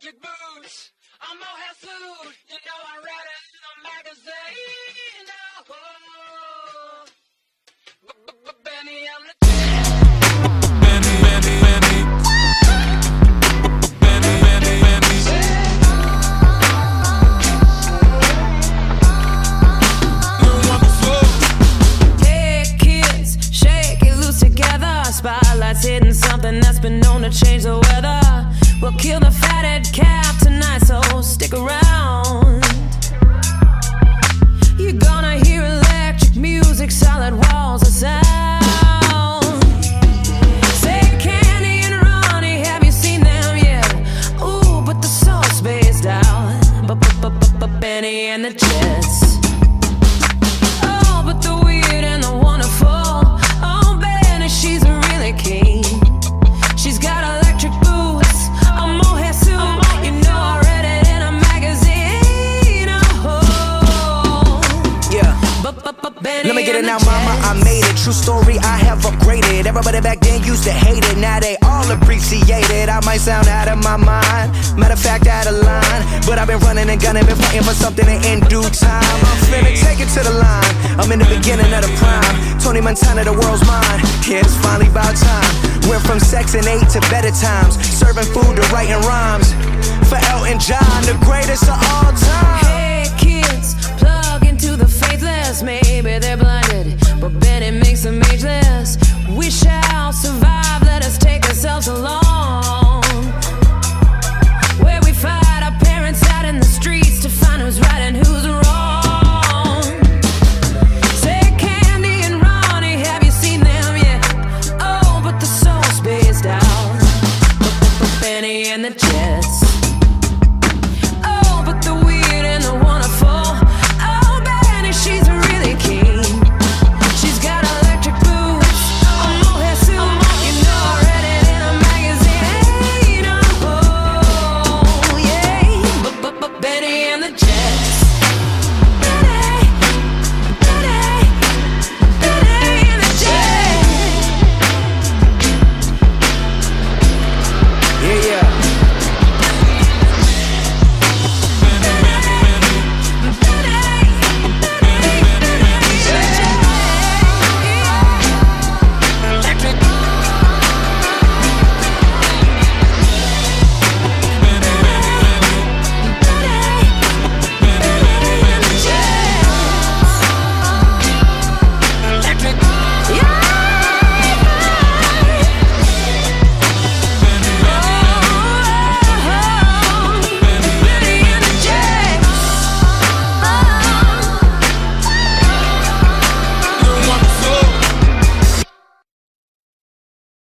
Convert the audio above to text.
electric boots. I'm mohair suit. You know I read it in a magazine. Oh, Benny, I'm the kids, shake it loose together. Spotlights hitting something that's been known to change the weather. We'll kill the fatted calf tonight, so stick around. You're gonna hear electric music, solid walls of sound. Candy and Ronnie, Let me get it now, mama. I made it. True story, I have upgraded. Everybody back then used to hate it. Now they all appreciate it. I might sound out of my mind. Matter of fact, out of line. But I've been running and gunning, been fighting for something and in due time. I'm finna take it to the line. I'm in the beginning of the prime. Tony Montana, the world's mine. Yeah, it's finally about time. Went from sex and eight to better times. Serving food to writing rhymes. For Elton John, the greatest of all time. They're blinded, but Benny makes them ageless. We shall survive. Let us take ourselves along. Where we fight our parents out in the streets to find who's right and who's wrong. Say Candy and Ronnie, have you seen them yet? Oh, but the soul's spaced out. Benny and the Jets.